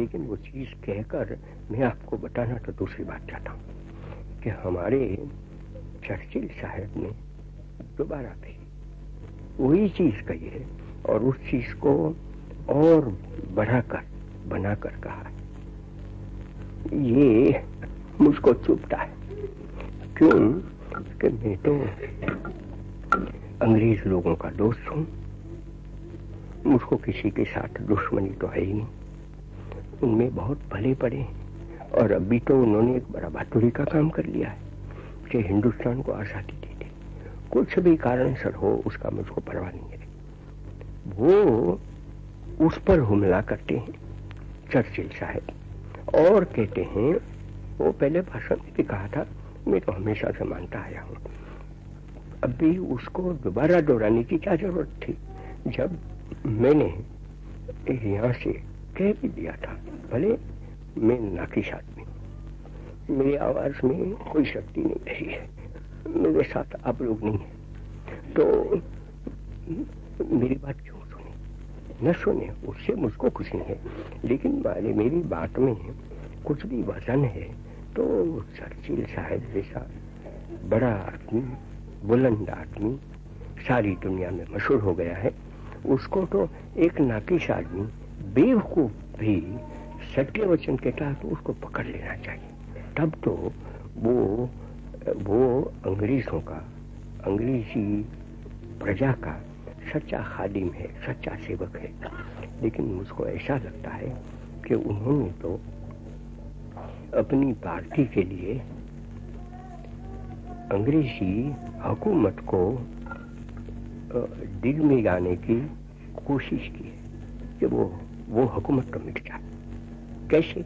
लेकिन वो चीज़ कहकर मैं आपको बताना तो दूसरी बात चाहता हूँ कि हमारे चर्चिल साहब ने दोबारा भी वही चीज़ कही है और उस चीज़ को और बढ़ाकर, बनाकर कहा ये मुझको चुपता है। क्यों? कि मैं तो अंग्रेज़ लोगों का दोस्त हूँ। मुझको किसी के साथ दुश्मनी तो है ही नहीं। उनमें बहुत भले पड़े हैं। और अभी तो उन्होंने एक बड़ा बहादुरी का काम कर लिया है। कि हिंदुस्तान को आज़ादी दे दी। कुछ भी कारण सर हो, उसका मुझको परवाह नहीं है वो उस पर हमला करते हैं, चर्चिल साहब। और कहते हैं, वो पहले भाषण में भी कहा था, मैं तो हमेशा से मानता आया हूँ। अभी उसको दोबारा दोहराने की क्या ज़रूरत थी? जब मैंने यहाँ से कह भी दिया था, भले मैं नाकिश आदमी मेरी आवाज़ में कोई शक्ति नहीं रही है। मेरे साथ आप लोग नहीं है। तो मेरी बात क्यों सुने? न सुने, उससे मुझको कुछ नहीं है। लेकिन मारे मेरी बात में कुछ भी वज़न है तो चर्चिल साहब जैसा बड़ा आदमी, बुलंद आदमी सारी दुनिया में मशहूर हो गया है। उसको तो एक नाकिश आदमी बेवकूफ़ भी सत्य वचन के तहत उसको पकड़ लेना चाहिए। तब तो वो वो अंग्रेज़ों का, अंग्रेज़ी प्रजा का सच्चा खादिम है, सच्चा सेवक है। लेकिन मुझको ऐसा लगता है कि उन्होंने तो अपनी पार्टी के लिए अंग्रेज़ी हुकूमत को दिग में गाने की कोशिश की है कि वो वो हुकूमत तो मिट जाए कैसे?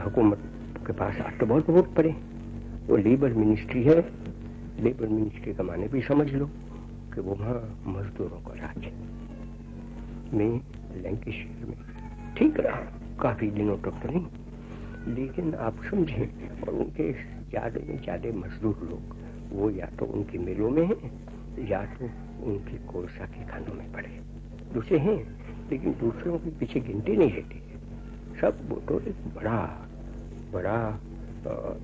हुकूमत के पास आज तो बहुत वोट पड़े वो लेबर मिनिस्ट्री है। लेबर मिनिस्ट्री का माने भी समझ लो कि वो वहाँ मजदूरों का राज है। मैं लैंकेशियर में ठीक रहा। काफ़ी दिनों तक तो नहीं। लेकिन आप समझें, और उनके ज़्यादा में ज़्यादा मजदूर लोग, वो या तो उनकी मिलों में है, या तो उनकी कोलसा के खानों में पड़े दूसरे हैं लेकिन दूसरों के पीछे गिनती नहीं रहती। है सब वो तो एक बड़ा बड़ा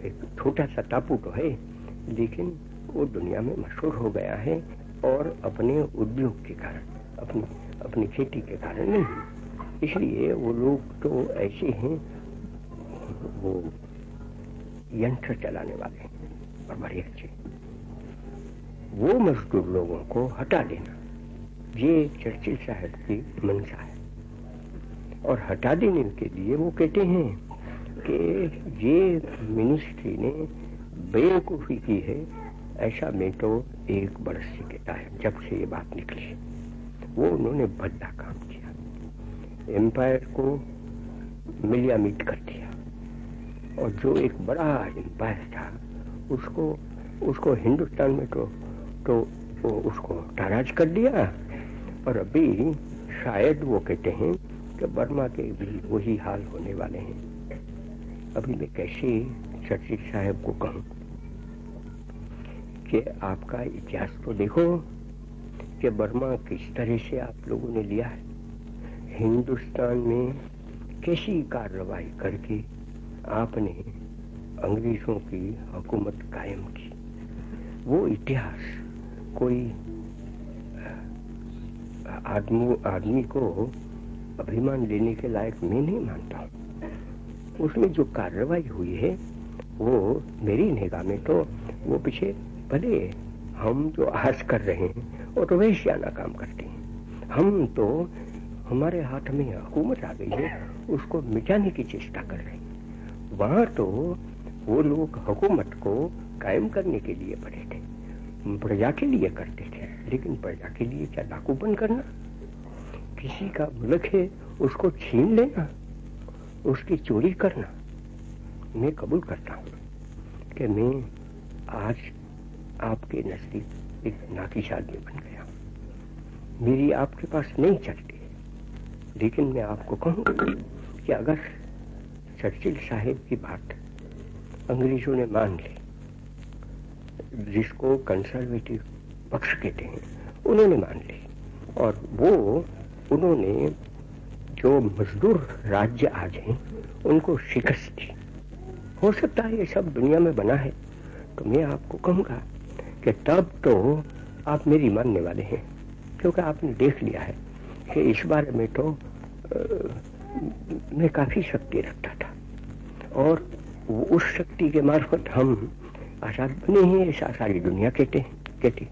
एक छोटा सा टापू तो है, लेकिन वो दुनिया में मशहूर हो गया है और अपने उद्योग के कारण, अपनी अपनी खेती के कारण नहीं। इसलिए वो लोग तो ऐसे हैं, वो यंत्र चलाने वाले और बड़े अच्छे। वो मजदूर लोगों को हटा देना। ये चर्चिल साहब की मंशा है। और हटा देने के लिए वो कहते हैं कि ये मिनिस्ट्री ने बेवकूफ़ी की है, ऐसा मैं तो एक बरस से कहता है, जब से ये बात निकली। वो उन्होंने भद्दा काम किया। एम्पायर को मिलिया मीट कर दिया। और जो एक बड़ा एम्पायर था, उसको उसको हिंदुस्तान में तो तो उसको नाराज़ कर दिया। और अभी शायद वो कहते हैं कि बर्मा के भी वही हाल होने वाले हैं। अभी मैं कैसे सचिव साहब को कहूँ कि आपका इतिहास तो देखो कि बर्मा किस तरह से आप लोगों ने लिया है। हिंदुस्तान में कैसी कार्रवाई करके आपने अंग्रेज़ों की हुकूमत कायम की। वो इतिहास कोई आदमी आदमी को अभिमान लेने के लायक मैं नहीं मानता। हूँ उसमें जो कार्रवाई हुई है, वो मेरी निगाह में तो वो पीछे भले हम जो आज कर रहे हैं, वो तो वैश्याना काम करते हैं। हम तो हमारे हाथ में हुकूमत आ गई है, उसको मिटाने की चेष्टा कर रहे हैं। वहाँ तो वो लोग हुकूमत को कायम करने के लिए पड़े थे, प्रजा के लिए करते थे। लेकिन प्रजा के लिए क्या डाकूपन करना? किसी का मुल्क है, उसको छीन लेना, उसकी चोरी करना। मैं कबूल करता हूँ कि मैं आज आपके नज़दीक एक नाकिश आदमी बन गया। मेरी आपके पास नहीं चलती, लेकिन मैं आपको कहूँ कि अगर चर्चिल साहेब की बात अंग्रेज़ों ने मान ली, जिसको कंसर्वेटिव पक्ष कहते हैं उन्होंने मान ली। और वो उन्होंने जो जो मजदूर राज्य आज हैं उनको शिकस्त दी। हो सकता है ये सब दुनिया में बना है। तो मैं आपको कहूँगा कि तब तो आप मेरी मानने वाले हैं क्योंकि आपने देख लिया है कि इस बारे में तो आ, मैं काफ़ी शक्ति रखता था। और उस शक्ति के मार्फत हम आज़ाद बने हैं ऐसा सारी दुनिया कहते हैं कहती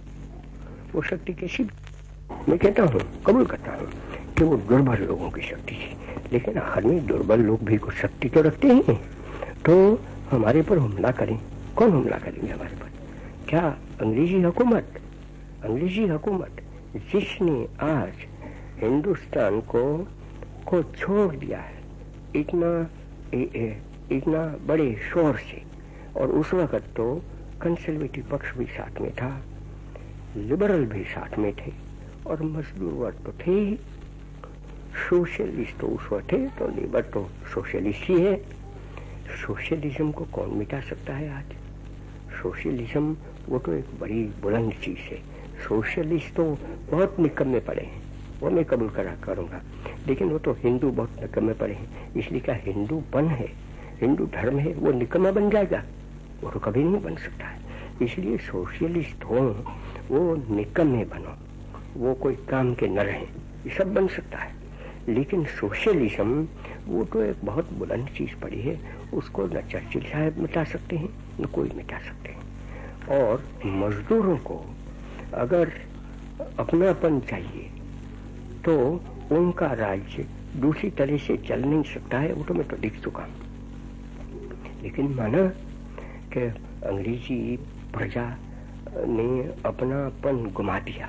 वो शक्ति कैसी मैं कहता हूँ कबूल करता हूँ कि वो दुर्बल लोगों की शक्ति थी लेकिन आखिर दुर्बल लोग भी कुछ शक्ति तो रखते हैं तो हमारे पर हमला करें। कौन हमला करेंगे हमारे पर? क्या अंग्रेज़ी हुकूमत? अंग्रेज़ी हुकूमत जिसने आज हिंदुस्तान को को छोड़ दिया है इतना ए, ए, इतना बड़े शोर से और उस वक्त तो कंसर्वेटिव पक्ष भी साथ में था। लिबरल भी साथ में थे और मजदूर वर्ग तो थे ही। सोशलिस्ट तो उस वक्त थे तो लेबर तो सोशलिस्ट ही है। सोशलिज्म को कौन मिटा सकता है आज? सोशलिज्म वो तो एक बड़ी बुलंद चीज़ है। सोशलिस्ट तो बहुत निकम्मे पड़े हैं, वो मैं कबूल करा करूँगा। लेकिन वो तो हिंदू बहुत निकम्मे पड़े हैं, इसलिए क्या हिंदू बन है? हिंदू धर्म है, वो निकम्मा बन जाएगा? वो तो कभी नहीं बन सकता है। इसलिए सोशलिस्ट हो, वो निकम्मे बनो। वो कोई काम के न रहे, ये सब बन सकता है। लेकिन सोशलिज्म, वो तो एक बहुत बुलंद चीज़ पड़ी है, उसको न चर्चिल साहब मिटा सकते हैं, न कोई मिटा सकते हैं। और मजदूरों को अगर अपनापन चाहिए तो उनका राज्य दूसरी तरह से चल नहीं सकता है, वो तो मैं तो दिख चुका लेकिन माना कि अंग्रेज़ी प्रजा ने अपनापन गुमा दिया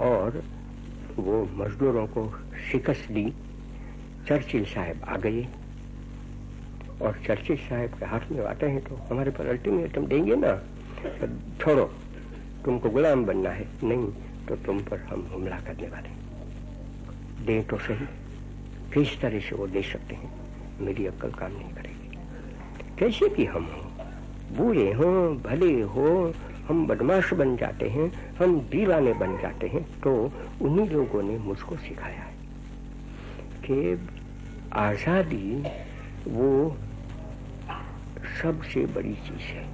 और वो मजदूरों को शिकस्त दी। चर्चिल साहब आ गए। और चर्चिल साहब के हाथ में आते हैं तो हमारे पर अल्टीमेटम देंगे ना? छोड़ो, तुमको गुलाम बनना है। नहीं तो तुम पर हम हमला करने वाले दे तो सही, किस तरह से वो दे सकते हैं? मेरी अक्ल काम नहीं करेगी। कैसे कि हम हो? बुरे हो, भले हो, हम बदमाश बन जाते हैं, हम दीवाने बन जाते हैं तो उन्हीं लोगों ने मुझको सिखाया है कि आज़ादी वो सबसे बड़ी चीज़ है।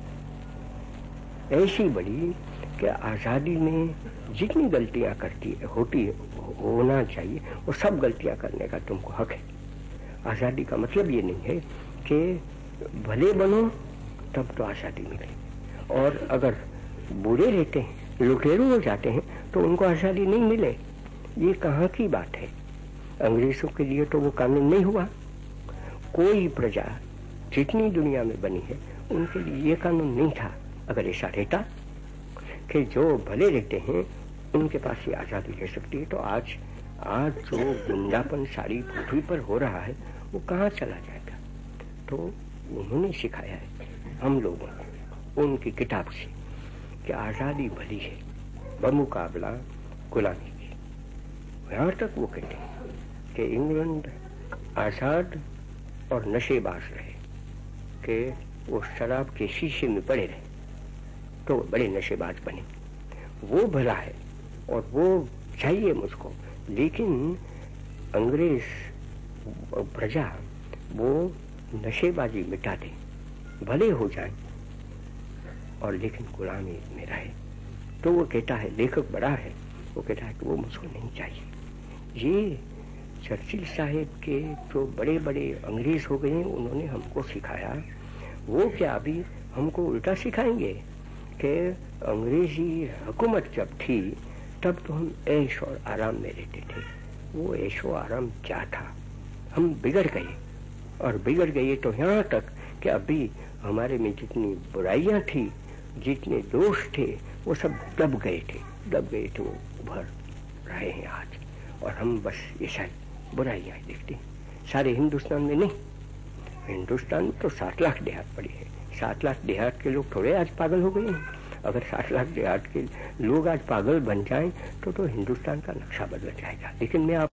ऐसी बड़ी कि आज़ादी में जितनी गलतियाँ करती है होती है होना चाहिए, वो सब गलतियाँ करने का तुमको हक है। आज़ादी का मतलब ये नहीं है कि भले बनो तब तो आज़ादी मिले और अगर बुरे रहते हैं, लुटेरू हो जाते हैं तो उनको आज़ादी नहीं मिले। ये कहाँ की बात है? अंग्रेज़ों के लिए तो वो कानून नहीं हुआ। कोई प्रजा जितनी दुनिया में बनी है, उनके लिए ये कानून नहीं था। अगर ऐसा रहता कि जो भले रहते हैं, उनके पास ये आज़ादी रह सकती है तो आज आज जो गुंडापन सारी पृथ्वी पर हो रहा है, वो कहाँ चला जाएगा? तो उन्होंने सिखाया है। हम लोगों को उनकी किताब से कि आज़ादी भली है, बमुकाबला गुलामी की। यहाँ तक वो कहते हैं कि इंग्लैंड आज़ाद और नशेबाज रहे, कि वो शराब के शीशे में पड़े रहे तो बड़े नशेबाज बने। वो भला है और वो चाहिए मुझको, लेकिन अंग्रेज़ प्रजा वो नशेबाजी मिटा दे। भले हो जाए। और लेकिन गुलामी में रहे तो वो कहता है, लेखक बड़ा है। वो कहता है कि वो मुझको नहीं चाहिए। ये चर्चिल साहेब के जो बड़े बड़े अंग्रेज़ हो गए उन्होंने हमको सिखाया। वो क्या अभी हमको उल्टा सिखाएँगे कि अंग्रेज़ी हुकूमत जब थी, तब तो हम ऐश और आराम में रहते थे। वो ऐशो आराम क्या था? हम बिगड़ गए। और बिगड़ गए तो यहाँ तक कि अभी हमारे में जितनी बुराइयाँ थी, जितने दोष थे, वो सब दब गए थे। दब गए थे, वो उभर रहे हैं आज। और हम बस ऐसा ही बुराइयाँ देखते हैं। सारे हिंदुस्तान में नहीं, हिंदुस्तान में तो सात लाख देहात पड़ी है। सात लाख देहात के लोग थोड़े आज पागल हो गए हैं। अगर सात लाख देहात के लोग आज पागल बन जाएँ तो तो हिंदुस्तान का नक्शा बदल जाएगा। लेकिन मैं आप